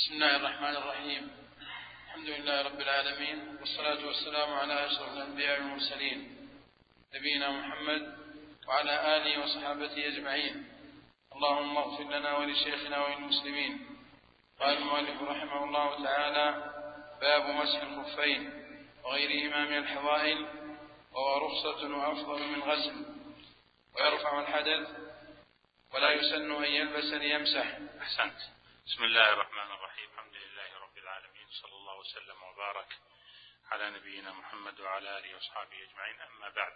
بسم الله الرحمن الرحيم. الحمد لله رب العالمين والصلاة والسلام على أشرف الأنبياء والمرسلين نبينا محمد وعلى آله وصحابته أجمعين. اللهم اغفر لنا ولشيخنا وللمسلمين. قال المؤلف رحمه الله تعالى باب مسح الخفين وغيرهما من الحوائل وهو رخصة وأفضل من غسل. ويرفع الحدث ولا يسن أن يلبس ليمسح. أحسنت. بسم الله الرحمن الرحيم. الحمد لله رب العالمين. صلى الله وسلم وبارك على نبينا محمد وعلى آله وأصحابه أجمعين. أما بعد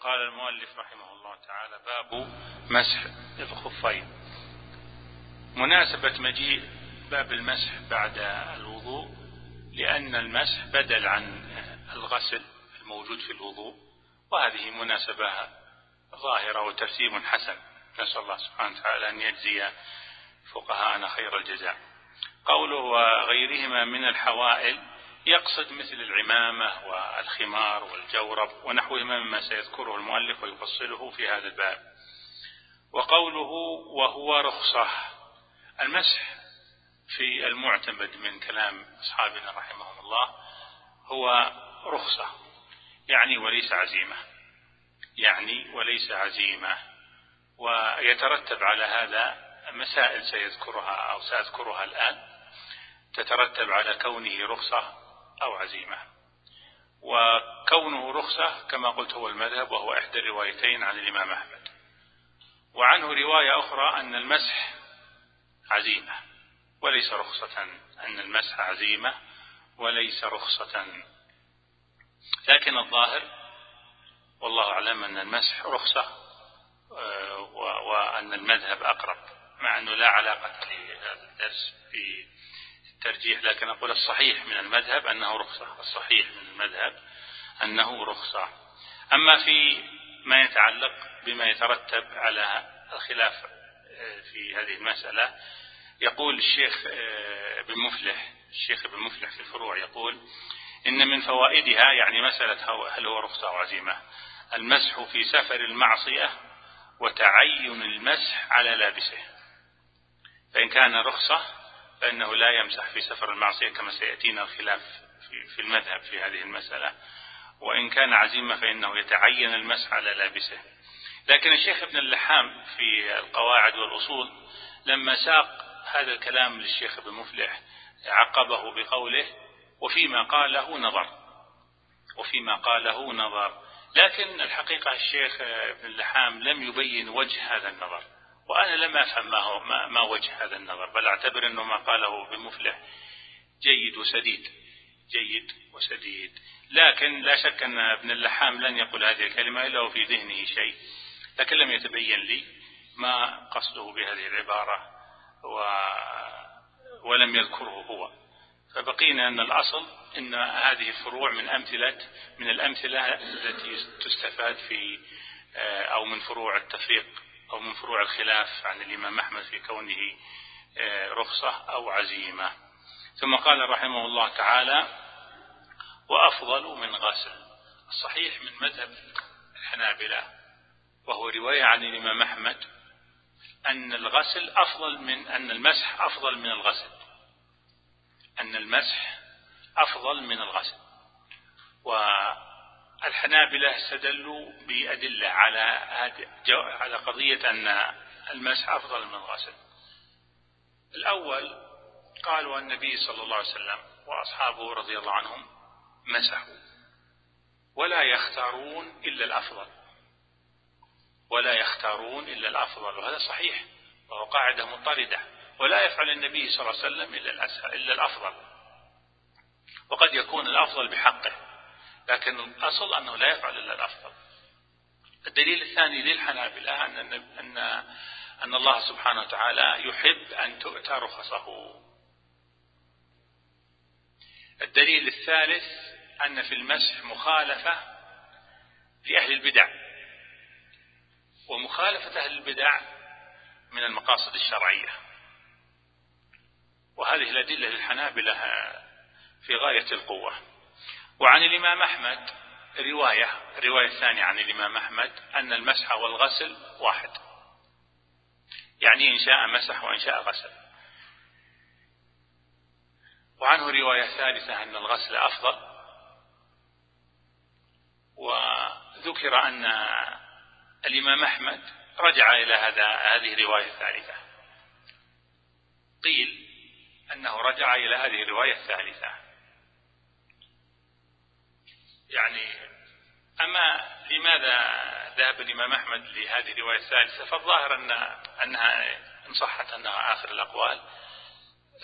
قال المؤلف رحمه الله تعالى باب مسح الخفين. مناسبة مجيء باب المسح بعد الوضوء لأن المسح بدل عن الغسل الموجود في الوضوء وهذه مناسبة ظاهرة وترتيب حسن. نسأل الله سبحانه وتعالى أن يجزي فقهاءنا خير الجزاء. قوله وغيرهما من الحوائل يقصد مثل العمامة والخمار والجورب ونحوهما مما سيذكره المؤلف ويفصله في هذا الباب. وقوله وهو رخصة. المسح في المعتمد من كلام أصحابنا رحمهم الله هو رخصة يعني وليس عزيمة. يعني وليس عزيمة. ويترتب على هذا مسائل سيذكرها أو سأذكرها الآن تترتب على كونه رخصة أو عزيمة. وكونه رخصة كما قلت هو المذهب وهو إحدى الروايتين عن الإمام أحمد. وعنه رواية أخرى أن المسح عزيمة وليس رخصة أن المسح عزيمة وليس رخصة. لكن الظاهر والله أعلم أن المسح رخصة آه، وأن المذهب أقرب. مع أنه لا علاقة لهذا الدرس بالترجيح لكن أقول الصحيح من المذهب أنه رخصة الصحيح من المذهب أنه رخصة. أما في ما يتعلق بما يترتب على الخلاف آه، في هذه المسألة يقول الشيخ آه، بن مفلح الشيخ بن مفلح في الفروع يقول إن من فوائدها يعني مسألة هل هو رخصة أو عزيمة؟ المسح في سفر المعصية وتعين المسح على لابسه. فإن كان رخصة فإنه لا يمسح في سفر المعصية كما سيأتينا الخلاف في المذهب في هذه المسألة. وإن كان عزيمة فإنه يتعين المسح على لابسه. لكن الشيخ ابن اللحام في القواعد والأصول لما ساق هذا الكلام للشيخ ابن مفلح عقبه بقوله وفيما قاله نظر. وفيما قاله نظر. لكن الحقيقة الشيخ ابن اللحام لم يبين وجه هذا النظر. وأنا لم أفهم ما, هو ما, ما وجه هذا النظر بل أعتبر أنه ما قاله بمفلح. جيد وسديد. جيد وسديد. لكن لا شك أن ابن اللحام لن يقول هذه الكلمة إلا وفي ذهنه شيء. لكن لم يتبين لي ما قصده بهذه العبارة و ولم يذكره هو. فبقينا أن الأصل أن هذه الفروع من أمثلة من الأمثلة التي تستفاد في أو من فروع التفريق. أو من فروع الخلاف عن الإمام أحمد في كونه آه، رخصة أو عزيمة. ثم قال رحمه الله تعالى وأفضل من غسل. الصحيح من مذهب الحنابلة وهو رواية عن الإمام أحمد أن الغسل أفضل من أن المسح أفضل من الغسل. أن المسح أفضل من الغسل. والحنابلة استدلوا بأدلة على على قضية أن المسح أفضل من الغسل. الأول قالوا النبي صلى الله عليه وسلم وأصحابه رضي الله عنهم مسحوا ولا يختارون إلا الأفضل. ولا يختارون إلا الأفضل وهذا صحيح وهو قاعدة مضطردة. ولا يفعل النبي صلى الله عليه وسلم إلا إلا الأفضل. وقد يكون الأفضل بحقه. لكن الأصل أنه لا يفعل إلا الأفضل. الدليل الثاني للحنابلة أن أن أن الله سبحانه وتعالى يحب أن تؤتى رخصه. الدليل الثالث أن في المسح مخالفة لأهل البدع. ومخالفة أهل البدع من المقاصد الشرعية. وهذه الأدلة للحنابلة في غاية القوة. وعن الإمام أحمد رواية الرواية الثانية عن الإمام أحمد أن المسح والغسل واحد. يعني إن شاء مسح وإن شاء غسل. وعنه رواية ثالثة أن الغسل أفضل وذكر أن الإمام أحمد رجع إلى هذا هذه الرواية الثالثة قيل أنه رجع إلى هذه الرواية الثالثة يعني أما لماذا ذهب الإمام أحمد لهذه الرواية الثالثة؟ فالظاهر أن أنها إن صحت أنها آخر الأقوال.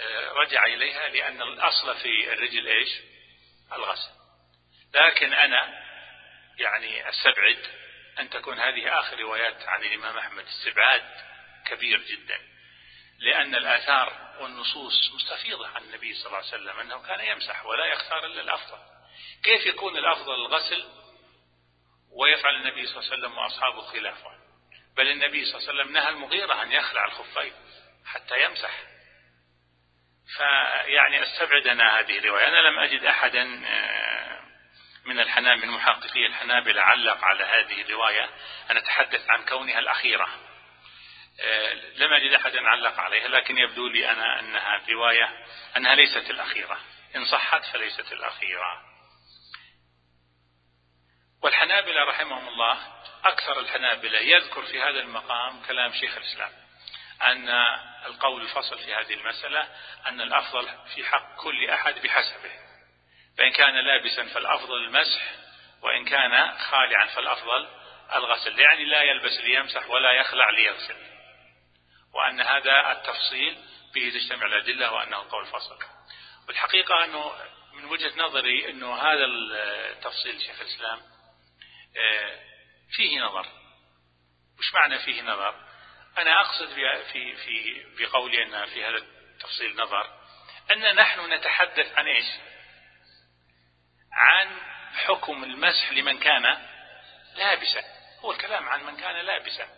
آه، رجع إليها لأن الأصل في الرجل إيش؟ الغسل. لكن أنا يعني أستبعد أن تكون هذه آخر روايات عن الإمام أحمد استبعاد كبير جدا. لأن الآثار والنصوص مستفيضة عن النبي صلى الله عليه وسلم أنه كان يمسح ولا يختار إلا الأفضل. كيف يكون الأفضل الغسل؟ ويفعل النبي صلى الله عليه وسلم وأصحابه خلافه. بل النبي صلى الله عليه وسلم نهى المغيرة أن يخلع الخفين حتى يمسح. فيعني أستبعد أنا هذه الرواية. أنا لم أجد أحدا آه، من الحنابلة من محققي الحنابلة علق على هذه الرواية. أنا أتحدث عن كونها الأخيرة. آه، لم أجد أحدا علق عليها لكن يبدو لي أنا أنها الرواية أنها ليست الأخيرة. إن صحت فليست الأخيرة. والحنابلة رحمهم الله أكثر الحنابلة يذكر في هذا المقام كلام شيخ الإسلام أن القول الفصل في هذه المسألة أن الأفضل في حق كل أحد بحسبه. فإن كان لابسا فالأفضل المسح وإن كان خالعا فالأفضل الغسل. يعني لا يلبس ليمسح ولا يخلع ليغسل. وأن هذا التفصيل به تجتمع الأدلة وأنه قول فصل. والحقيقة أنه من وجهة نظري أنه هذا التفصيل شيخ الإسلام فيه نظر. وش معنى فيه نظر؟ أنا أقصد في في بقولي أن في هذا التفصيل نظر. أن نحن نتحدث عن إيش؟ عن حكم المسح لمن كان لابسا. هو الكلام عن من كان لابسا.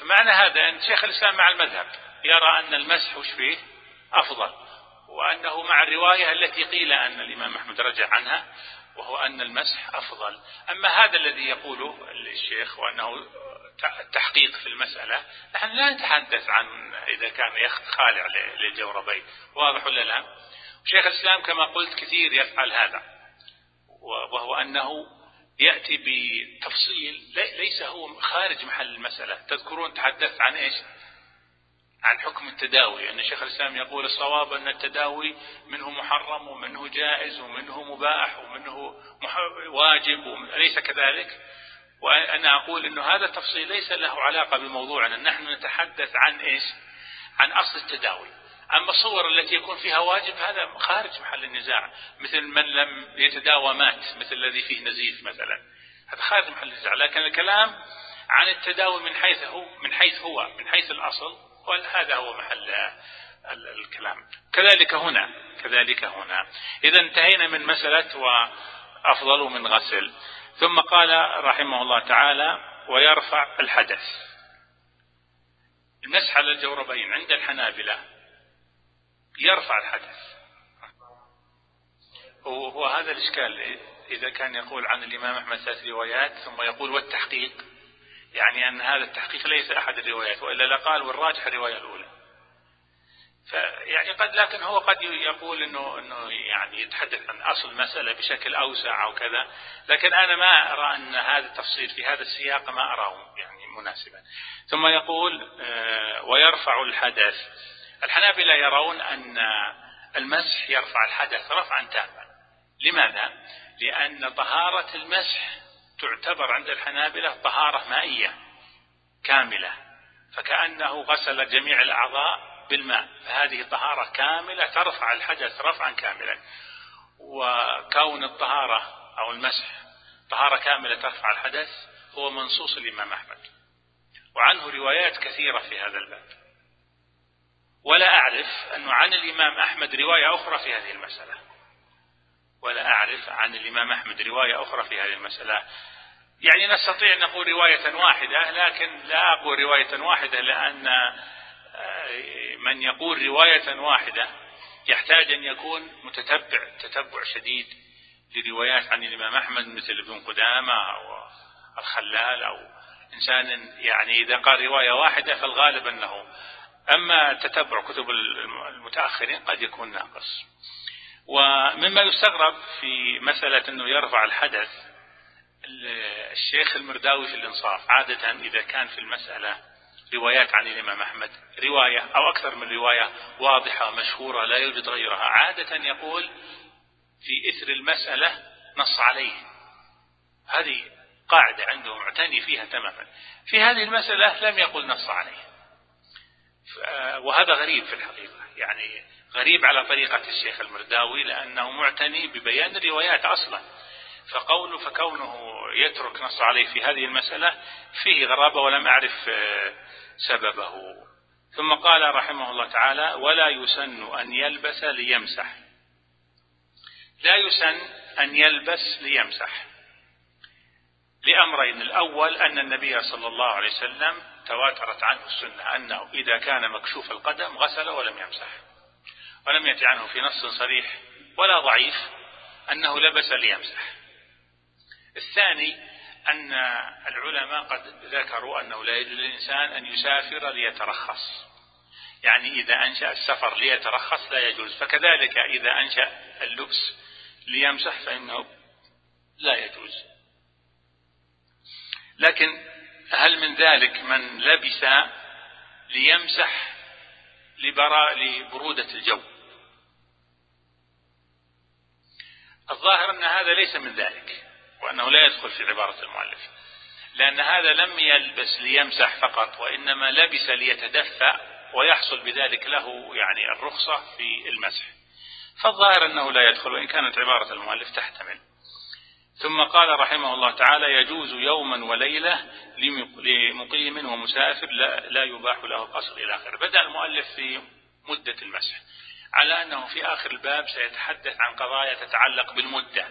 فمعنى هذا أن شيخ الإسلام مع المذهب يرى أن المسح وش فيه؟ أفضل. وأنه مع الرواية التي قيل أن الإمام أحمد رجع عنها. وهو أن المسح أفضل. أما هذا الذي يقوله الشيخ وأنه التحقيق في المسألة نحن لا نتحدث عن إذا كان خالع للجوربين واضح ولا لا؟ شيخ الإسلام كما قلت كثير يفعل هذا. وهو أنه يأتي بتفصيل ليس هو خارج محل المسألة. تذكرون تحدثت عن إيش؟ عن حكم التداوي. أن شيخ الإسلام يقول الصواب أن التداوي منه محرم ومنه جائز ومنه مباح ومنه واجب أليس كذلك؟ وأنا أقول أنه هذا التفصيل ليس له علاقة بموضوعنا. نحن نتحدث عن إيش؟ عن أصل التداوي. أما الصور التي يكون فيها واجب هذا خارج محل النزاع. مثل من لم يتداوى مات مثل الذي فيه نزيف مثلا. هذا خارج محل النزاع. لكن الكلام عن التداوي من حيث هو من حيث هو من حيث الأصل وهذا هو محل الكلام. كذلك هنا كذلك هنا. إذا انتهينا من مسألة وأفضل من غسل. ثم قال رحمه الله تعالى ويرفع الحدث. المسح على الجوربين عند الحنابلة يرفع الحدث. وهو هذا الإشكال إذا كان يقول عن الإمام أحمد ثلاث روايات ثم يقول والتحقيق يعني أن هذا التحقيق ليس أحد الروايات وإلا لقال والراجح الرواية الأولى فيعني قد لكن هو قد يقول انه إنه يعني يتحدث عن أصل المسألة بشكل أوسع أو كذا، لكن أنا ما أرى أن هذا التفصيل في هذا السياق ما أراه يعني مناسبا. ثم يقول آه، ويرفع الحدث. الحنابلة يرون أن المسح يرفع الحدث رفعا تاما. لماذا؟ لأن طهارة المسح تعتبر عند الحنابلة طهارة مائية كاملة فكأنه غسل جميع الأعضاء بالماء فهذه طهارة كاملة ترفع الحدث رفعا كاملا. وكون الطهارة أو المسح طهارة كاملة ترفع الحدث هو منصوص الإمام أحمد. وعنه روايات كثيرة في هذا الباب. ولا أعرف أنه عن الإمام أحمد رواية أخرى في هذه المسألة. ولا أعرف عن الإمام أحمد رواية أخرى في هذه المسألة. يعني نستطيع أن نقول رواية واحدة لكن لا أقول رواية واحدة لأن من يقول رواية واحدة يحتاج أن يكون متتبع تتبع شديد لروايات عن الإمام أحمد مثل ابن قدامة أو الخلال أو إنسان يعني إذا قال رواية واحدة فالغالب أنه أما تتبع كتب المتأخرين قد يكون ناقص. ومما يستغرب في مسألة أنه يرفع الحدث الشيخ المرداوي في الإنصاف عادة إذا كان في المسألة روايات عن الإمام أحمد رواية أو أكثر من رواية واضحة مشهورة لا يوجد غيرها عادة يقول في إثر المسألة نص عليه. هذه قاعدة عنده معتني فيها تماما. في هذه المسألة لم يقل نص عليه. وهذا غريب في الحقيقة. يعني غريب على طريقة الشيخ المرداوي لأنه معتني ببيان الروايات أصلا. فقوله فكونه يترك نص عليه في هذه المسألة فيه غرابة ولم أعرف آه، سببه. ثم قال رحمه الله تعالى ولا يسن أن يلبس ليمسح. لا يسن أن يلبس ليمسح. لأمرين الأول أن النبي صلى الله عليه وسلم تواترت عنه السنة أنه إذا كان مكشوف القدم غسل ولم يمسح. ولم يأتي عنه في نص صريح ولا ضعيف أنه لبس ليمسح. الثاني أن العلماء قد ذكروا أنه لا يجوز للإنسان أن يسافر ليترخص. يعني إذا أنشأ السفر ليترخص لا يجوز. فكذلك إذا أنشأ اللبس ليمسح فإنه لا يجوز. لكن هل من ذلك من لبس ليمسح لبراء لبرودة الجو. الظاهر أن هذا ليس من ذلك وأنه لا يدخل في عبارة المؤلف لأن هذا لم يلبس ليمسح فقط وإنما لبس ليتدفأ ويحصل بذلك له يعني الرخصة في المسح. فالظاهر أنه لا يدخل وإن كانت عبارة المؤلف تحتمل. ثم قال رحمه الله تعالى يجوز يوما وليلة لمقيم ومسافر لا, لا يباح له القصر إلى آخره. بدأ المؤلف في مدة المسح على أنه في آخر الباب سيتحدث عن قضايا تتعلق بالمدة.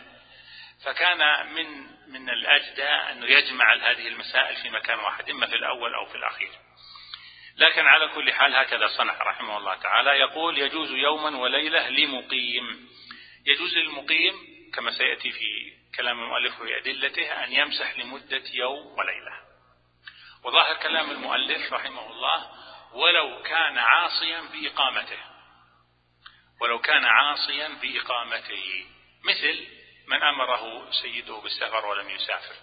فكان من من الأجدى أنه يجمع هذه المسائل في مكان واحد إما في الأول أو في الأخير. لكن على كل حال هكذا صنع رحمه الله تعالى. يقول يجوز يوما وليلة لمقيم. يجوز للمقيم كما سيأتي في كلام المؤلف في أدلته أن يمسح لمدة يوم وليلة. وظاهر كلام المؤلف رحمه الله ولو كان عاصيا بإقامته. ولو كان عاصيا بإقامته. مثل من أمره سيده بالسفر ولم يسافر.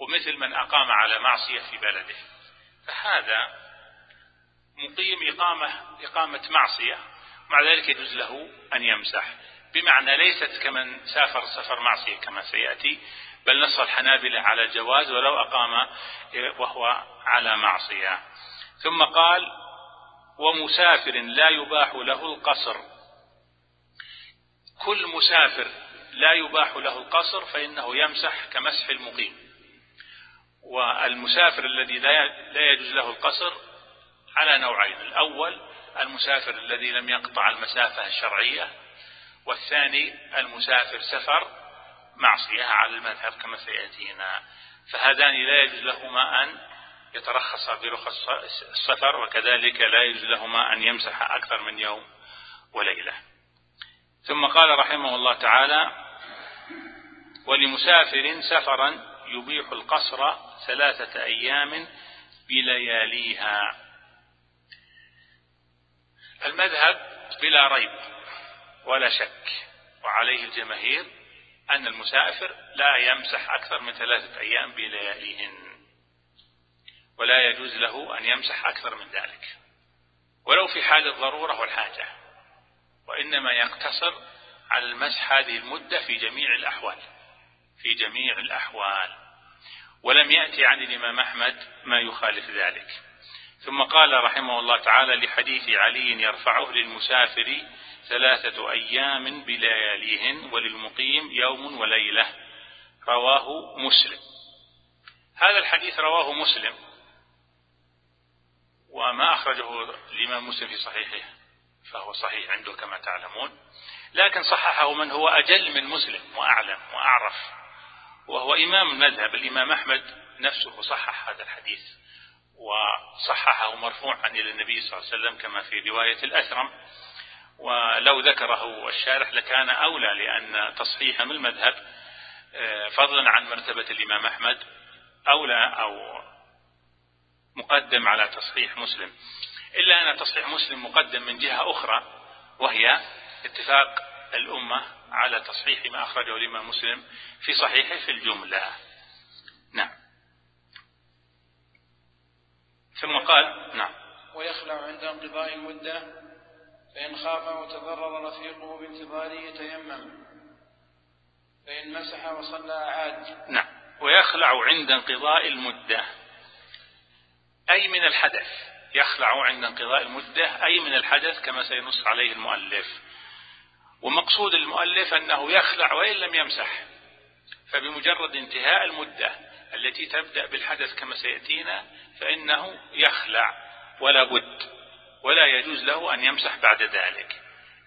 ومثل من أقام على معصية في بلده. فهذا مقيم إقامة إقامة معصية. مع ذلك يجوز له أن يمسح. بمعنى ليست كمن سافر سفر معصية كما سيأتي بل نص الحنابلة على الجواز ولو أقام وهو على معصية. ثم قال ومسافر لا يباح له القصر. كل مسافر لا يباح له القصر فإنه يمسح كمسح المقيم. والمسافر الذي لا يجوز له القصر على نوعين. الأول المسافر الذي لم يقطع المسافة الشرعية. والثاني المسافر سفر معصية على المذهب كما سيأتينا. فهذان لا يجوز لهما أن يترخص برخص السفر وكذلك لا يجوز لهما أن يمسح أكثر من يوم وليلة. ثم قال رحمه الله تعالى ولمسافر سفرا يبيح القصر ثلاثة أيام بلياليها. المذهب بلا ريب. ولا شك وعليه الجماهير أن المسافر لا يمسح أكثر من ثلاثة أيام بلياليهن ولا يجوز له أن يمسح أكثر من ذلك. ولو في حال الضرورة والحاجة وإنما يقتصر على المسح هذه المدة في جميع الأحوال في جميع الأحوال. ولم يأتي عن الإمام أحمد ما يخالف ذلك. ثم قال رحمه الله تعالى لحديث علي يرفعه للمسافر ثلاثة أيام بلياليهن وللمقيم يوم وليلة. رواه مسلم. هذا الحديث رواه مسلم. وما أخرجه الإمام مسلم في صحيحه فهو صحيح عنده كما تعلمون. لكن صححه من هو أجل من مسلم وأعلم وأعرف. وهو إمام المذهب. الإمام أحمد نفسه صحح هذا الحديث. وصححه مرفوعا إلى النبي صلى الله عليه وسلم كما في رواية الأثرم. ولو ذكره الشارح لكان أولى لأن تصحيح من المذهب آه، فضلا عن مرتبة الإمام أحمد أولى أو مقدم على تصحيح مسلم. إلا أن تصحيح مسلم مقدم من جهة أخرى وهي اتفاق الأمة على تصحيح ما أخرجه الإمام مسلم في صحيحه في الجملة. نعم. ثم قال نعم. ويخلع عند انقضاء المدة فإن خاف وتضرر رفيقه بانتظاره يتيمم فإن مسح وصلى أعاد. نعم. ويخلع عند انقضاء المدة. أي من الحدث. يخلع عند انقضاء المدة أي من الحدث كما سينص عليه المؤلف. ومقصود المؤلف أنه يخلع وإن لم يمسح. فبمجرد انتهاء المدة التي تبدأ بالحدث كما سيأتينا فإنه يخلع ولا بد ولا يجوز له أن يمسح بعد ذلك.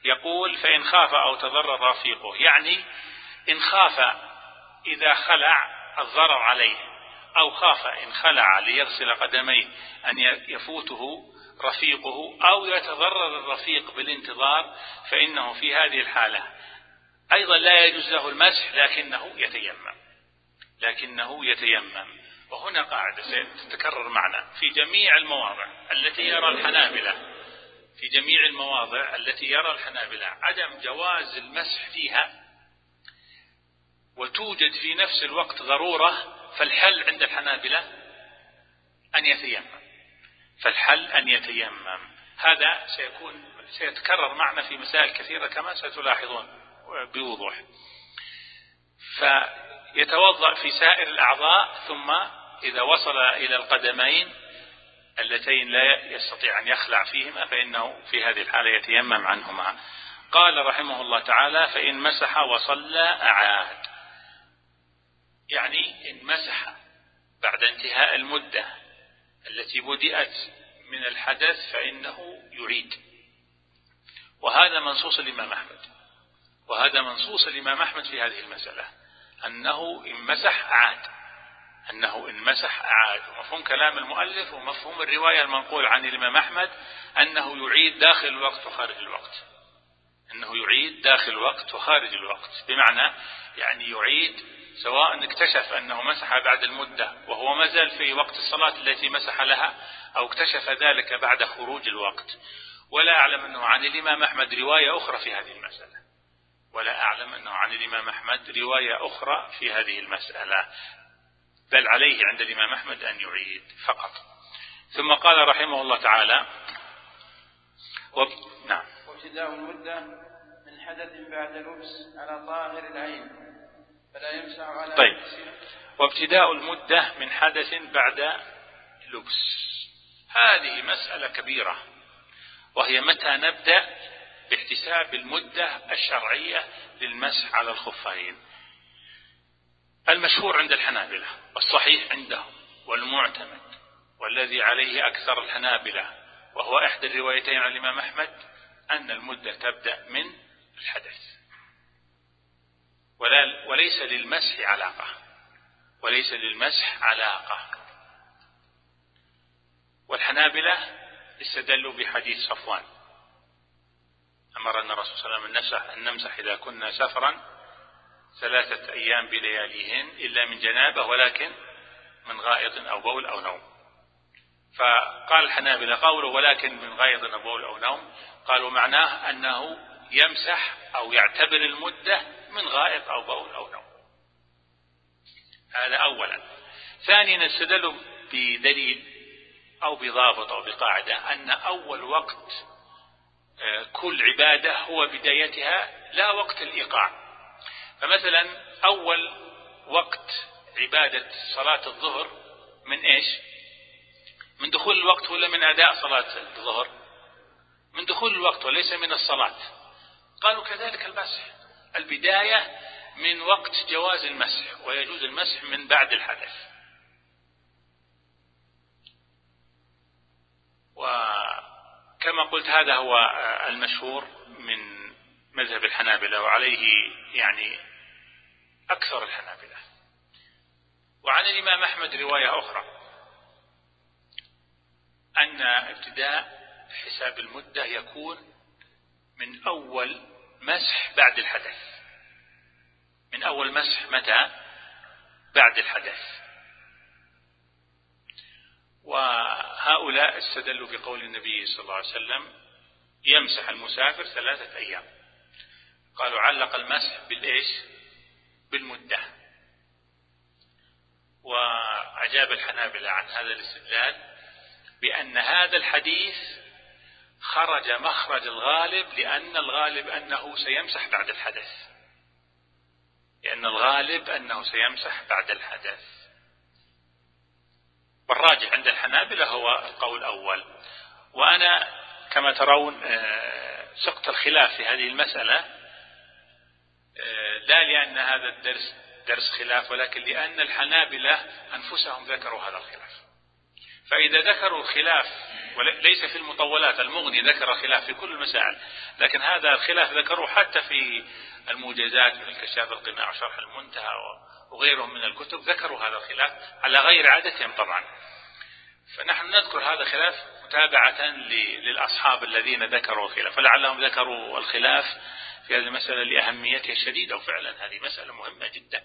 يقول فإن خاف أو تضرر رفيقه يعني إن خاف إذا خلع الضرر عليه أو خاف إن خلع ليغسل قدميه أن يفوته رفيقه أو يتضرر الرفيق بالانتظار فإنه في هذه الحالة أيضا لا يجوز له المسح لكنه يتيمم. لكنه يتيمم. وهنا قاعدة ستتكرر معنا. في جميع المواضع التي يرى الحنابلة في جميع المواضع التي يرى الحنابلة عدم جواز المسح فيها وتوجد في نفس الوقت ضرورة فالحل عند الحنابلة أن يتيمم. فالحل أن يتيمم. هذا سيكون سيتكرر معنا في مسائل كثيرة كما ستلاحظون بوضوح. فيتوضأ في سائر الأعضاء ثم إذا وصل إلى القدمين اللتين لا يستطيع أن يخلع فيهما فإنه في هذه الحالة يتيمم عنهما. قال رحمه الله تعالى فإن مسح وصلى أعاد. يعني إن مسح بعد انتهاء المدة التي بدأت من الحدث فإنه يعيد. وهذا منصوص الإمام أحمد. وهذا منصوص الإمام أحمد في هذه المسألة. أنه إن مسح عاد أنه إن مسح عاد ومفهوم كلام المؤلف ومفهوم الرواية المنقول عن الإمام أحمد أنه يعيد داخل الوقت وخارج الوقت. أنه يعيد داخل الوقت وخارج الوقت. بمعنى يعني يعيد سواء اكتشف أنه مسح بعد المدة وهو ما زال في وقت الصلاة التي مسح لها أو اكتشف ذلك بعد خروج الوقت. ولا أعلم أنه عن الإمام أحمد رواية أخرى في هذه المسألة. ولا أعلم أنه عن الإمام أحمد رواية أخرى في هذه المسألة بل عليه عند الإمام أحمد أن يعيد فقط. ثم قال رحمه الله تعالى وب... نعم. وابتداء المدة من حدث بعد لبس على ظاهر العين فلا يمسح على طيب. وابتداء المدة من حدث بعد لبس. هذه مسألة كبيرة وهي متى نبدأ؟ باحتساب المدة الشرعية للمسح على الخفين. المشهور عند الحنابلة والصحيح عندهم والمعتمد والذي عليه أكثر الحنابلة وهو إحدى الروايتين عن الإمام أحمد أن المدة تبدأ من الحدث. ولا وليس للمسح علاقة. وليس للمسح علاقة. والحنابلة استدلوا بحديث صفوان. أمرنا الرسول صلى الله عليه وسلم أن نمسح إذا كنا سفرا ثلاثة أيام بلياليهن إلا من جنابة ولكن من غائط أو بول أو نوم. فقال الحنابلة قوله ولكن من غائط أو بول أو نوم قالوا معناه أنه يمسح أو يعتبر المدة من غائط أو بول أو نوم. هذا أولا. ثانيا استدلوا بدليل أو بضابط أو بقاعدة أن أول وقت كل عبادة هو بدايتها لا وقت الإيقاع. فمثلا أول وقت عبادة صلاة الظهر من إيش؟ من دخول الوقت ولا من أداء صلاة الظهر؟ من دخول الوقت وليس من الصلاة. قالوا كذلك المسح. البداية من وقت جواز المسح ويجوز المسح من بعد الحدث. وكما قلت هذا هو المشهور من مذهب الحنابلة وعليه يعني أكثر الحنابلة. وعن الإمام أحمد رواية أخرى أن ابتداء حساب المدة يكون من أول مسح بعد الحدث. من أول مسح متى؟ بعد الحدث. وهؤلاء استدلوا بقول النبي صلى الله عليه وسلم يمسح المسافر ثلاثة أيام. قالوا علق المسح بالإيش؟ بالمدة. وأجاب الحنابلة عن هذا الاستدلال بأن هذا الحديث خرج مخرج الغالب لأن الغالب أنه سيمسح بعد الحدث. لأن الغالب أنه سيمسح بعد الحدث. والراجح عند الحنابلة هو القول الأول. وأنا كما ترون آه، سقط الخلاف في هذه المسألة آه، لا لأن هذا الدرس درس خلاف ولكن لأن الحنابلة أنفسهم ذكروا هذا الخلاف. فإذا ذكروا الخلاف وليس في المطولات المغني ذكر خلاف في كل المسائل لكن هذا الخلاف ذكروه حتى في الموجزات من الكشاف القناع وشرح المنتهى وغيرهم من الكتب ذكروا هذا الخلاف على غير عادتهم طبعا. فنحن نذكر هذا الخلاف متابعة للأصحاب الذين ذكروا الخلاف فلعلهم ذكروا الخلاف في هذه المسألة لأهميتها الشديدة وفعلا هذه مسألة مهمة جدا.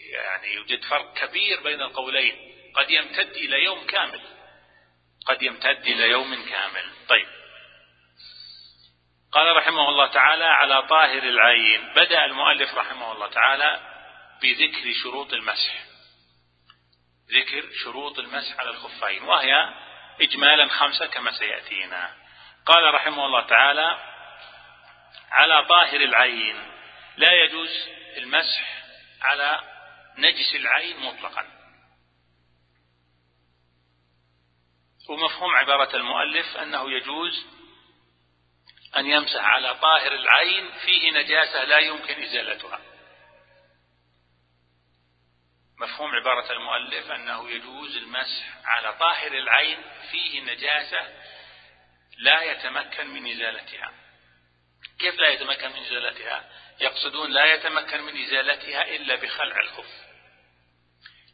يعني يوجد فرق كبير بين القولين قد يمتد إلى يوم كامل. قد يمتد إلى يوم كامل. طيب. قال رحمه الله تعالى على طاهر العين بدأ المؤلف رحمه الله تعالى بذكر شروط المسح. ذكر شروط المسح على الخفين وهي إجمالا خمسة كما سيأتينا. قال رحمه الله تعالى على طاهر العين لا يجوز المسح على نجس العين مطلقا. ومفهوم عبارة المؤلف أنه يجوز أن يمسح على طاهر العين فيه نجاسة لا يمكن إزالتها. مفهوم عبارة المؤلف أنه يجوز المسح على طاهر العين فيه نجاسة لا يتمكن من إزالتها. كيف لا يتمكن من إزالتها؟ يقصدون لا يتمكن من إزالتها إلا بخلع الخف.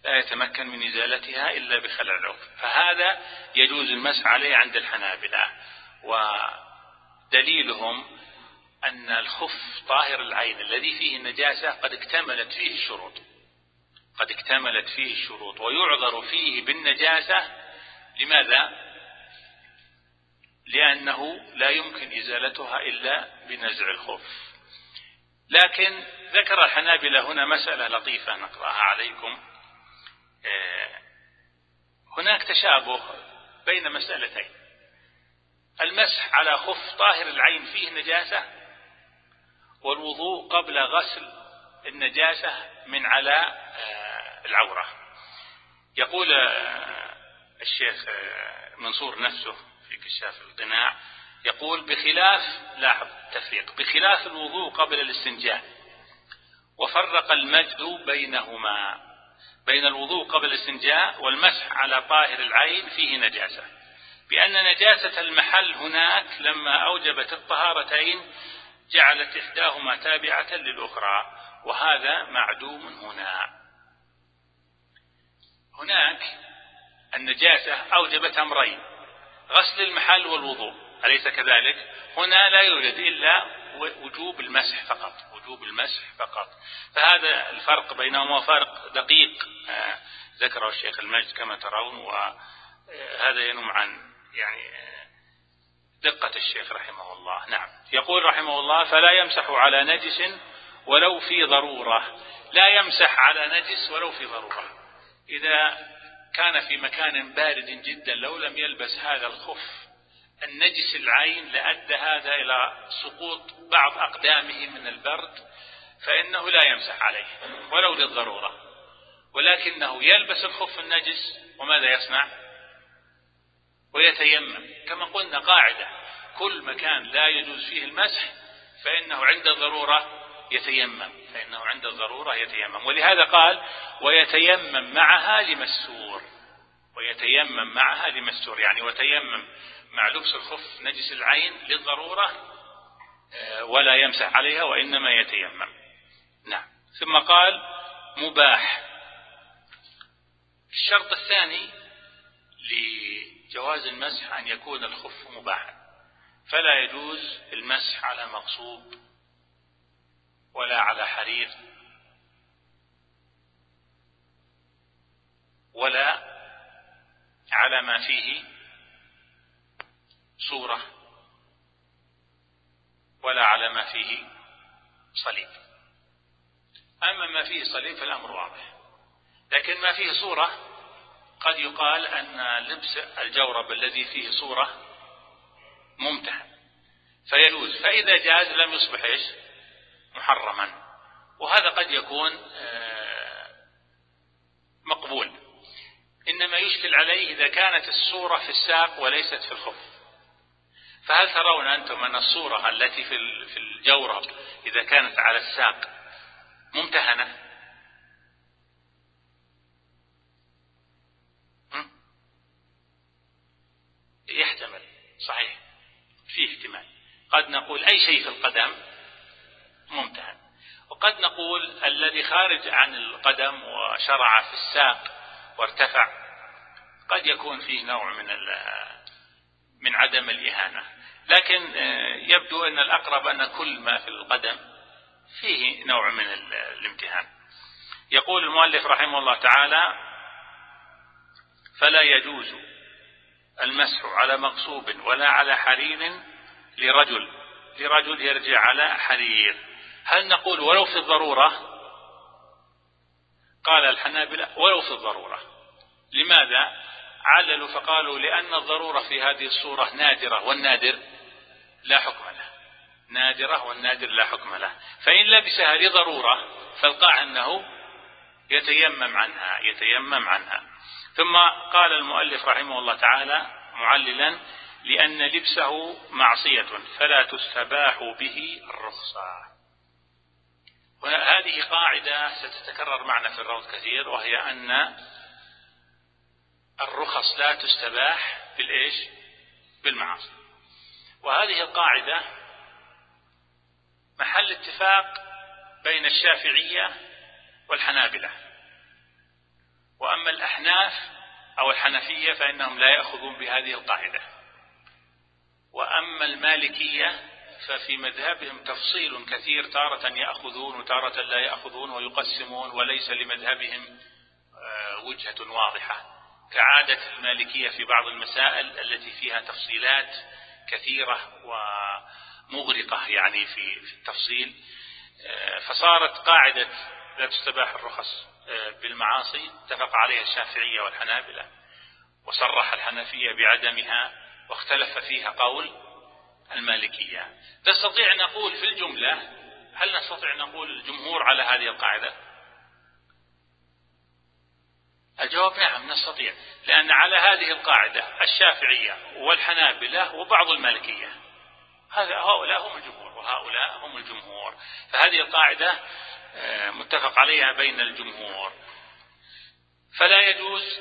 لا يتمكن من إزالتها إلا بخلع الخف فهذا يجوز المسح عليه عند الحنابلة. ودليلهم أن الخف طاهر العين الذي فيه النجاسة قد اكتملت فيه الشروط. قد اكتملت فيه الشروط ويعذر فيه بالنجاسة. لماذا؟ لأنه لا يمكن إزالتها إلا بنزع الخف لكن ذكر الحنابلة هنا مسألة لطيفة نقرأها عليكم. آه، هناك تشابه بين مسألتين. المسح على خف طاهر العين فيه نجاسة والوضوء قبل غسل النجاسة من على آه، العورة. يقول الشيخ منصور نفسه في كشاف القناع يقول بخلاف لاحظ التفريق بخلاف الوضوء قبل الاستنجاء وفرق المجد بينهما بين الوضوء قبل الاستنجاء والمسح على طاهر العين فيه نجاسة. بأن نجاسة المحل هناك لما أوجبت الطهارتين جعلت إحداهما تابعة للأخرى وهذا معدوم هنا. هناك النجاسة أوجبت أمرين غسل المحل والوضوء أليس كذلك؟ هنا لا يوجد إلا وجوب المسح فقط وجوب المسح فقط. فهذا الفرق بينهما فرق دقيق آه، ذكره الشيخ المجد كما ترون وهذا ينم عن يعني آه، دقة الشيخ رحمه الله. نعم. يقول رحمه الله فلا يمسح على نجس ولو في ضرورة. لا يمسح على نجس ولو في ضرورة. إذا كان في مكان بارد جدا لو لم يلبس هذا الخف النجس العين لأدى هذا إلى سقوط بعض أقدامه من البرد فإنه لا يمسح عليه ولو للضرورة. ولكنه يلبس الخف النجس وماذا يصنع؟ ويتيمم. كما قلنا قاعدة كل مكان لا يجوز فيه المسح فإنه عند الضرورة يتيمم فإنه عند الضرورة يتيمم. ولهذا قال ويتيمم معها لمسور ويتيمم معها لمستور يعني وتيمم مع لبس الخف نجس العين للضرورة آه، ولا يمسح عليها وإنما يتيمم. نعم. ثم قال مباح. الشرط الثاني لجواز المسح أن يكون الخف مباحا. فلا يجوز المسح على مغصوب ولا على حرير ولا على ما فيه صورة ولا على ما فيه صليب. أما ما فيه صليب فالأمر واضح. لكن ما فيه صورة قد يقال أن لبس الجورب الذي فيه صورة ممتهن فيجوز. فإذا جاز لم يصبح إيش؟ محرما. وهذا قد يكون آه، مقبول. إنما يشكل عليه إذا كانت الصورة في الساق وليست في الخف. فهل ترون أنتم أن الصورة التي في الجورب إذا كانت على الساق ممتهنة؟ يحتمل. صحيح. فيه احتمال. قد نقول أي شيء في القدم ممتهن وقد نقول الذي خارج عن القدم وشرع في الساق وارتفع قد يكون فيه نوع من من عدم الإهانة. لكن آه، يبدو أن الأقرب أن كل ما في القدم فيه نوع من الامتهان. يقول المؤلف رحمه الله تعالى فلا يجوز المسح على مغصوب ولا على حرير لرجل لرجل يرجع على حرير. هل نقول ولو في الضرورة؟ قال الحنابلة ولو في الضرورة. لماذا؟ عللوا فقالوا لأن الضرورة في هذه الصورة نادرة والنادر لا حكم له. نادرة والنادر لا حكم له. فإن لبسها لضرورة فالقاع أنه يتيمم عنها يتيمم عنها. ثم قال المؤلف رحمه الله تعالى معللا لأن لبسه معصية فلا تستباح به الرخصة. وهذه قاعدة ستتكرر معنا في الروض كثير وهي أن الرخص لا تستباح بالإيش؟ بالمعاصي. وهذه القاعدة محل اتفاق بين الشافعية والحنابلة. وأما الأحناف أو الحنفية فإنهم لا يأخذون بهذه القاعدة. وأما المالكية ففي مذهبهم تفصيل كثير تارة يأخذون وتارة لا يأخذون ويقسمون وليس لمذهبهم آه، وجهة واضحة. كعادة المالكية في بعض المسائل التي فيها تفصيلات كثيرة ومغرقة يعني في التفصيل آه، فصارت قاعدة لا تستباح الرخص آه، بالمعاصي. اتفق عليها الشافعية والحنابلة وصرح الحنفية بعدمها واختلف فيها قول المالكية. نستطيع أن نقول في الجملة هل نستطيع أن نقول الجمهور على هذه القاعدة؟ الجواب نعم نستطيع لأن على هذه القاعدة الشافعية والحنابلة وبعض المالكية. هؤلاء هم الجمهور وهؤلاء هم الجمهور. فهذه القاعدة آه، متفق عليها بين الجمهور. فلا يجوز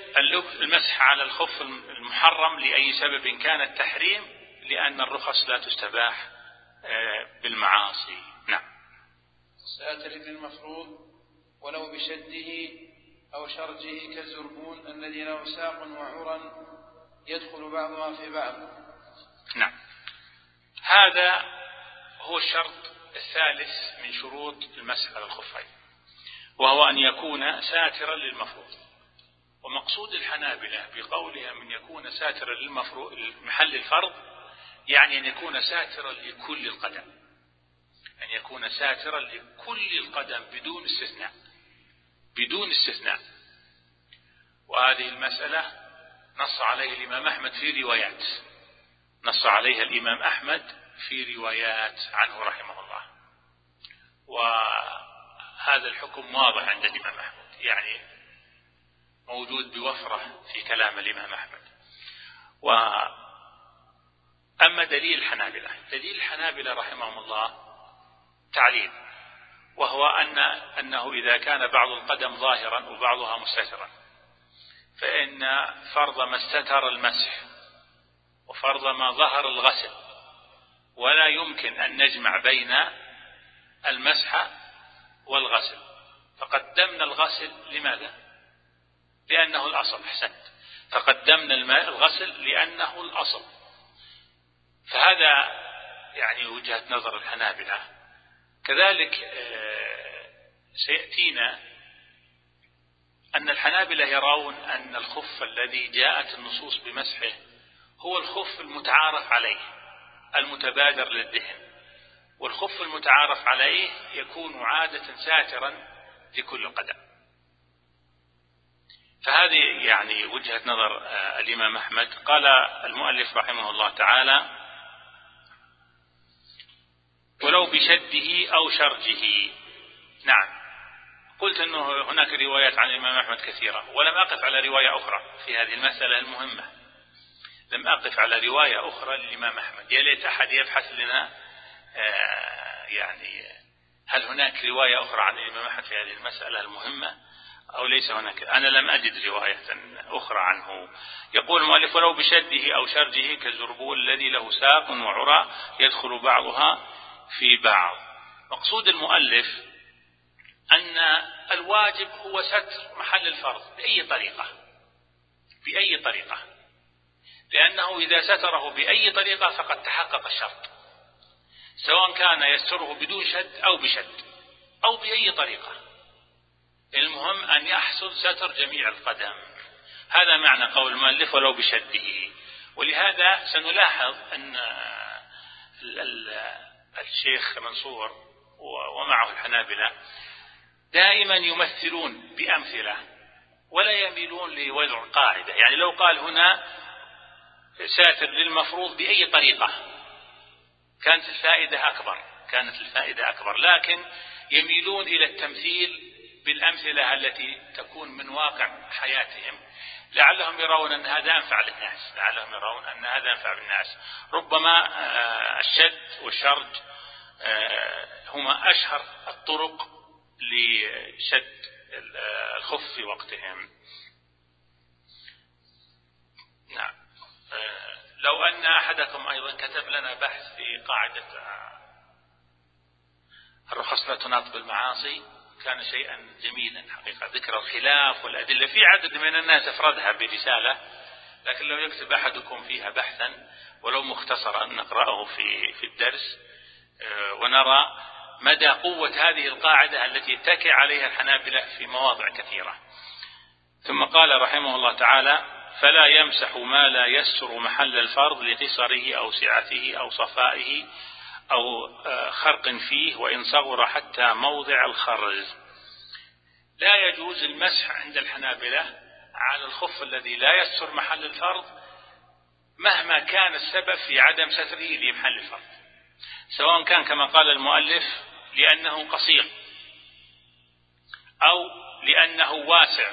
المسح على الخف المحرم لأي سبب كان التحريم لأن الرخص لا تستباح آه، بالمعاصي. نعم. ساتر المفروض ولو بشده أو شرجه كالزربون الذي له ساق وعرى يدخل بعضها في بعض. نعم. هذا هو الشرط الثالث من شروط المسح على الخفين وهو أن يكون ساترا للمفروض. ومقصود الحنابلة بقولها من يكون ساترا للمفروض محل الفرض يعني أن يكون ساترا لكل القدم. أن يكون ساترا لكل القدم بدون استثناء. بدون استثناء. وهذه المسألة نص عليها الإمام أحمد في روايات. نص عليها الإمام أحمد في روايات عنه رحمه الله. وهذا الحكم واضح عند الإمام أحمد. يعني موجود بوفرة في كلام الإمام أحمد. وأما دليل الحنابلة دليل الحنابلة رحمهم الله تعليل وهو أن أنه إذا كان بعض القدم ظاهرا وبعضها مستترا فإن فرض ما استتر المسح وفرض ما ظهر الغسل ولا يمكن أن نجمع بين المسح والغسل. فقدمنا الغسل لماذا؟ لأنه الأصل أحسنت. فقدمنا الغسل لأنه الأصل. فهذا يعني وجهة نظر الحنابلة. كذلك آه، سيأتينا أن الحنابلة يرون أن الخف الذي جاءت النصوص بمسحه هو الخف المتعارف عليه المتبادر للذهن. والخف المتعارف عليه يكون عادة ساترا لكل قدم. فهذه يعني وجهة نظر آه، الإمام أحمد. قال المؤلف رحمه الله تعالى ولو بشده أو شرجه. نعم. قلت أنه هناك روايات عن الإمام أحمد كثيرة ولم أقف على رواية أخرى في هذه المسألة المهمة. لم أقف على رواية أخرى للإمام أحمد. يا ليت أحد يبحث لنا آه، يعني هل هناك رواية أخرى عن الإمام أحمد في هذه المسألة المهمة أو ليس هناك؟ أنا لم أجد رواية أخرى عنه. يقول المؤلف ولو بشده أو شرجه كالزربول الذي له ساق وعرى يدخل بعضها في بعض. مقصود المؤلف أن الواجب هو ستر محل الفرض بأي طريقة. بأي طريقة. لأنه إذا ستره بأي طريقة فقد تحقق الشرط. سواء كان يستره بدون شد أو بشد أو بأي طريقة. المهم أن يحصل ستر جميع القدم. هذا معنى قول المؤلف ولو بشده. ولهذا سنلاحظ أن الشيخ منصور ومعه الحنابلة دائما يمثلون بأمثلة ولا يميلون لوضع قاعدة. يعني لو قال هنا ساتر للمفروض بأي طريقة كانت الفائدة أكبر كانت الفائدة أكبر. لكن يميلون إلى التمثيل بالأمثلة التي تكون من واقع حياتهم. لعلهم يرون أن هذا أنفع للناس. لعلهم يرون أن هذا أنفع بالناس. ربما آه، الشد والشرج آه، هما أشهر الطرق لشد الخف في وقتهم. نعم. آه، لو أن أحدكم أيضا كتب لنا بحث في قاعدة الرخص لا تناط بالمعاصي كان شيئا جميلا حقيقة. ذكر الخلاف والأدلة. في عدد من الناس أفردها برسالة لكن لو يكتب أحدكم فيها بحثا ولو مختصرا نقرأه في في الدرس آه، ونرى مدى قوة هذه القاعدة التي يتكئ عليها الحنابلة في مواضع كثيرة. ثم قال رحمه الله تعالى فلا يمسح ما لا يستر محل الفرض لقصره أو سعته أو صفائه أو آه، خرق فيه وإن صغر حتى موضع الخرز. لا يجوز المسح عند الحنابلة على الخف الذي لا يستر محل الفرض مهما كان السبب في عدم ستره لمحل الفرض. سواء كان كما قال المؤلف لأنه قصير أو لأنه واسع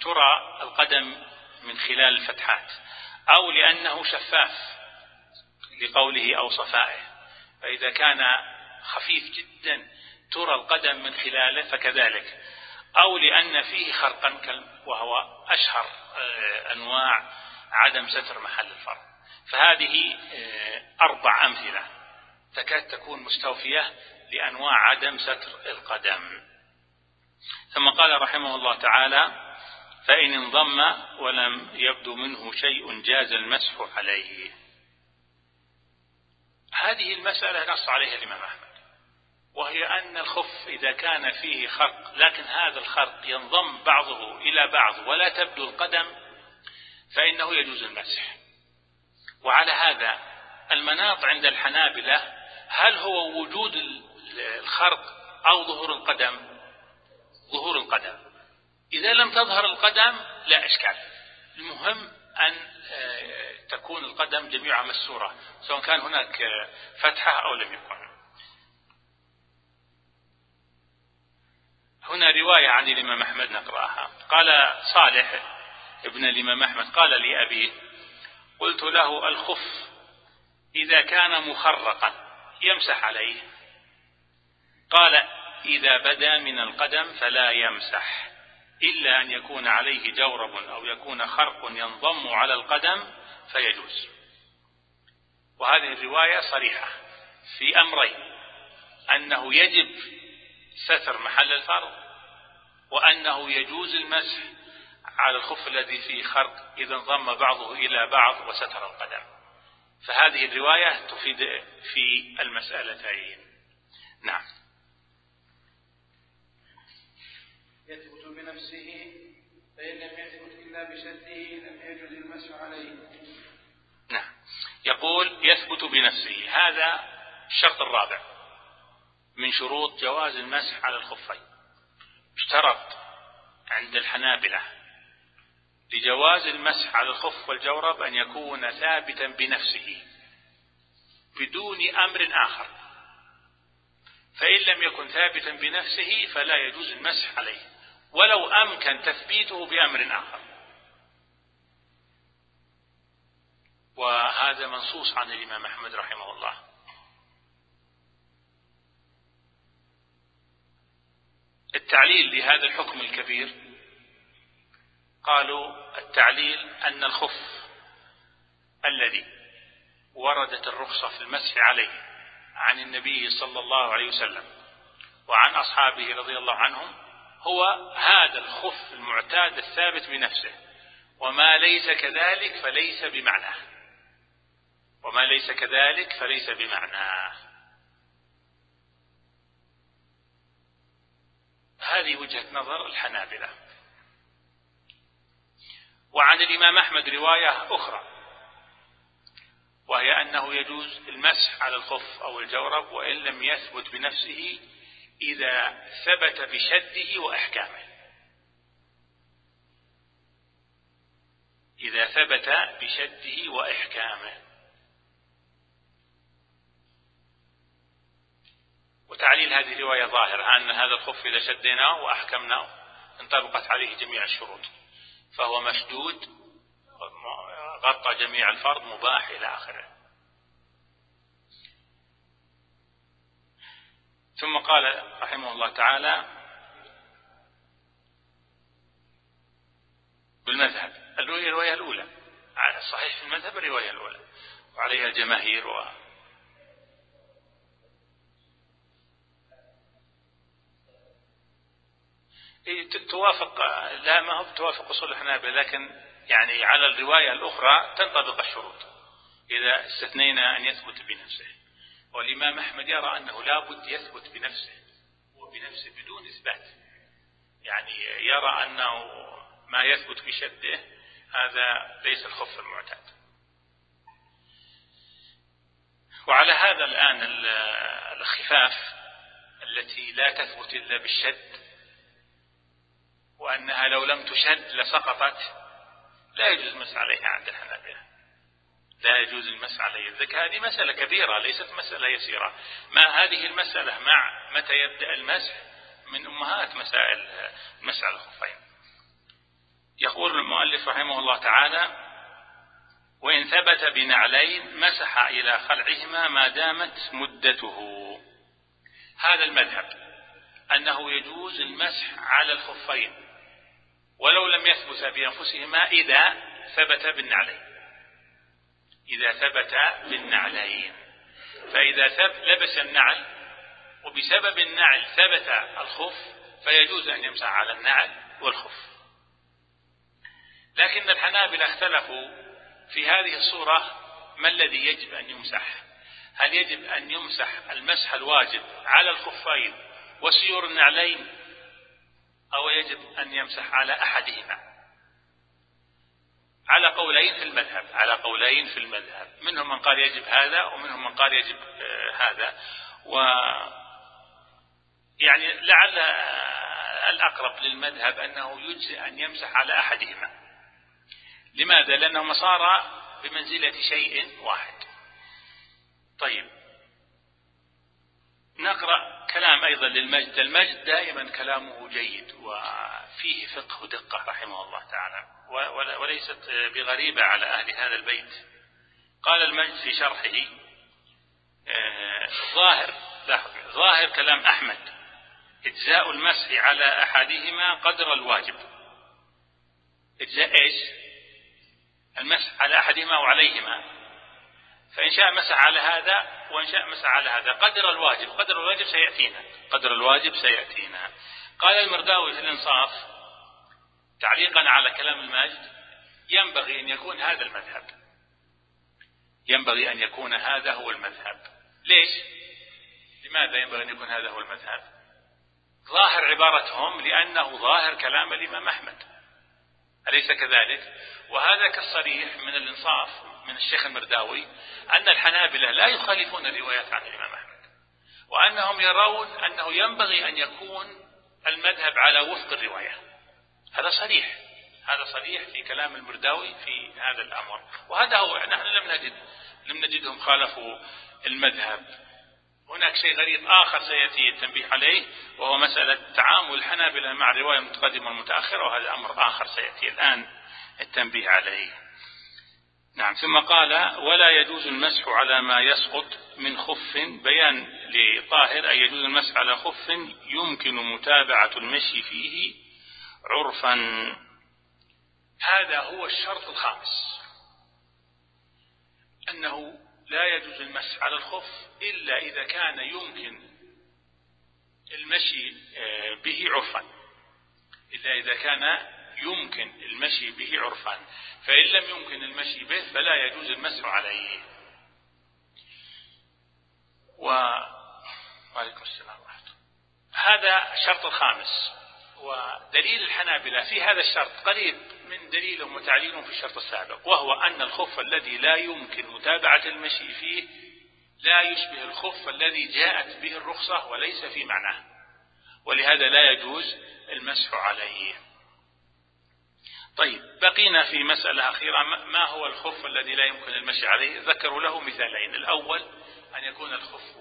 ترى القدم من خلال الفتحات أو لأنه شفاف لقوله أو صفائه. فإذا كان خفيف جدا ترى القدم من خلاله فكذلك. أو لأن فيه خرقا وهو أشهر آه، أنواع عدم ستر محل الفرد فهذه آه، أربع أمثلة. تكاد تكون مستوفية لأنواع عدم ستر القدم. ثم قال رحمه الله تعالى فإن انضم ولم يبدو منه شيء جاز المسح عليه. هذه المسألة نص عليها الإمام أحمد وهي أن الخف إذا كان فيه خرق لكن هذا الخرق ينضم بعضه إلى بعض ولا تبدو القدم فإنه يجوز المسح. وعلى هذا المناط عند الحنابلة هل هو وجود الخرق أو ظهور القدم؟ ظهور القدم. إذا لم تظهر القدم لا إشكال. المهم أن آه، تكون القدم جميعها مسورة سواء كان هناك فتحة أو لم يكن. هنا رواية عن الإمام أحمد نقرأها. قال صالح ابن الإمام أحمد قال لي أبي قلت له الخف إذا كان مخرقا يمسح عليه. قال إذا بدا من القدم فلا يمسح. إلا أن يكون عليه جورب أو يكون خرق ينضم على القدم فيجوز. وهذه الرواية صريحة في أمرين. أنه يجب ستر محل الفرض وأنه يجوز المسح على الخف الذي فيه خرق إذا انضم بعضه إلى بعض وستر القدم. فهذه الرواية تفيد في المسألتين. نعم. يثبت بنفسه فإن لم يثبت إلا بشده لم يجوز المسح عليه. نعم. يقول يثبت بنفسه. هذا الشرط الرابع من شروط جواز المسح على الخفين. اشترط عند الحنابلة لجواز المسح على الخف والجورب أن يكون ثابتا بنفسه بدون أمر آخر. فإن لم يكن ثابتا بنفسه فلا يجوز المسح عليه. ولو أمكن تثبيته بأمر آخر. وهذا منصوص عن الإمام أحمد رحمه الله. التعليل لهذا الحكم الكبير قالوا التعليل أن الخف الذي وردت الرخصة في المسح عليه عن النبي صلى الله عليه وسلم وعن أصحابه رضي الله عنهم هو هذا الخف المعتاد الثابت بنفسه. وما ليس كذلك فليس بمعناه. وما ليس كذلك فليس بمعناه. هذه وجهة نظر الحنابلة. وعن الإمام أحمد رواية أخرى. وهي أنه يجوز المسح على الخف أو الجورب وإن لم يثبت بنفسه إذا ثبت بشده وإحكامه. إذا ثبت بشده وإحكامه. وتعليل هذه الرواية ظاهر أن هذا الخف إذا شديناه وأحكمناه انطبقت عليه جميع الشروط. فهو مشدود غطى جميع الفرض مباح إلى آخره. ثم قال رحمه الله تعالى بالمذهب. الرواية الأولى. صحيح في المذهب الرواية الأولى. وعليها الجماهير و توافق لا ما هو توافق أصول الحنابلة لكن يعني على الرواية الأخرى تنطبق الشروط إذا استثنينا أن يثبت بنفسه. والإمام أحمد يرى أنه لا بد يثبت بنفسه وبنفسه بدون إثبات. يعني يرى أنه ما يثبت بشده هذا ليس الخف المعتاد. وعلى هذا الآن الخفاف التي لا تثبت إلا بالشد وأنها لو لم تشد لسقطت لا يجوز المس عليها عند الحنابلة. لا يجوز المس عليه الذكاء هذه مسألة كبيرة ليست مسألة يسيرة. ما هذه المسألة مع متى يبدأ المسح؟ من أمهات مسائل المسح الخفين. يقول المؤلف رحمه الله تعالى وإن ثبت بنعلين مسح إلى خلعهما ما دامت مدته. هذا المذهب أنه يجوز المسح على الخفين ولو لم يثبت بأنفسهما إذا ثبت بالنعلين. إذا ثبت بالنعلين. فإذا ثبت لبس النعل وبسبب النعل ثبت الخف فيجوز أن يمسح على النعل والخف. لكن الحنابلة اختلفوا في هذه الصورة ما الذي يجب أن يمسح. هل يجب أن يمسح المسح الواجب على الخفين وسيور النعلين أو يجب أن يمسح على أحدهما؟ على قولين في المذهب على قولين في المذهب. منهم من قال يجب هذا ومنهم من قال يجب آه، هذا. و يعني لعل الأقرب للمذهب أنه يجزي أن يمسح على أحدهما. لماذا؟ لأنهما صار بمنزلة شيء واحد. طيب. نقرأ كلام أيضا للمجد. المجد دائما كلامه جيد وفيه فقه ودقة رحمه الله تعالى وليست بغريبة على أهل هذا البيت. قال المجد في شرحه آه، ظاهر ظاهر كلام أحمد. إجزاء المسح على أحدهما قدر الواجب. إجزاء إيش؟ المسح على أحدهما وعليهما. فإن شاء مسح على هذا وإن شاء مسح على هذا. قدر الواجب قدر الواجب سيأتينا. قدر الواجب سيأتينا. قال المرداوي في الإنصاف تعليقا على كلام الماجد ينبغي أن يكون هذا المذهب. ينبغي أن يكون هذا هو المذهب. ليش؟ لماذا ينبغي أن يكون هذا هو المذهب؟ ظاهر عبارتهم لأنه ظاهر كلام الإمام أحمد. أليس كذلك؟ وهذا كالصريح من الإنصاف من الشيخ المرداوي أن الحنابلة لا يخالفون الروايات عن الإمام أحمد وأنهم يرون أنه ينبغي أن يكون المذهب على وفق الرواية. هذا صريح. هذا صريح في كلام المرداوي في هذا الأمر. وهذا هو نحن لم نجد لم نجدهم خالفوا المذهب. هناك شيء غريب آخر سيأتي التنبيه عليه وهو مسألة تعامل الحنابلة مع الرواية المتقدمة والمتأخرة وهذا أمر آخر سيأتي الآن التنبيه عليه. نعم ثم قال ولا يجوز المسح على ما يسقط من خف. بيان لطاهر أن يجوز المسح على خف يمكن متابعة المشي فيه عرفا. هذا هو الشرط الخامس أنه لا يجوز المسح على الخف إلا إذا كان يمكن المشي آه، به عرفا. إلا إذا كان يمكن المشي به عرفا. فإن لم يمكن المشي به فلا يجوز المسح عليه. و وعليكم السلام ورحمة هذا الشرط الخامس. ودليل الحنابلة في هذا الشرط قريب من دليلهم وتعليلهم في الشرط السابق وهو أن الخف الذي لا يمكن متابعة المشي فيه لا يشبه الخف الذي جاءت به الرخصة وليس في معناه. ولهذا لا يجوز المسح عليه. طيب بقينا في مسألة أخيرة ما هو الخف الذي لا يمكن المشي عليه؟ ذكروا له مثالين. الأول أن يكون الخف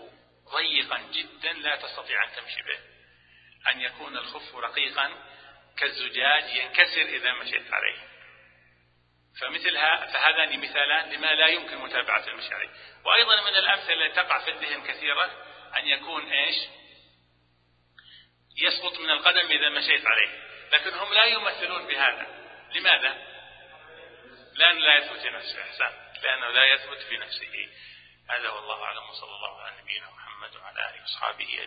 ضيقا جدا لا تستطيع أن تمشي به. أن يكون الخف رقيقا كالزجاج ينكسر إذا مشيت عليه. فمثلها فهذان مثالان لما لا يمكن متابعة المشي عليه. وأيضا من الأمثلة التي تقع في الذهن كثيرا أن يكون إيش؟ يسقط من القدم إذا مشيت عليه. لكن هم لا يمثلون بهذا. لماذا؟ لأنه لا يثبت في نفسه إحسان لأنه لا يثبت في نفسه. هذا والله أعلم وصلى الله على نبينا محمد وعلى آله وأصحابه أجمعين.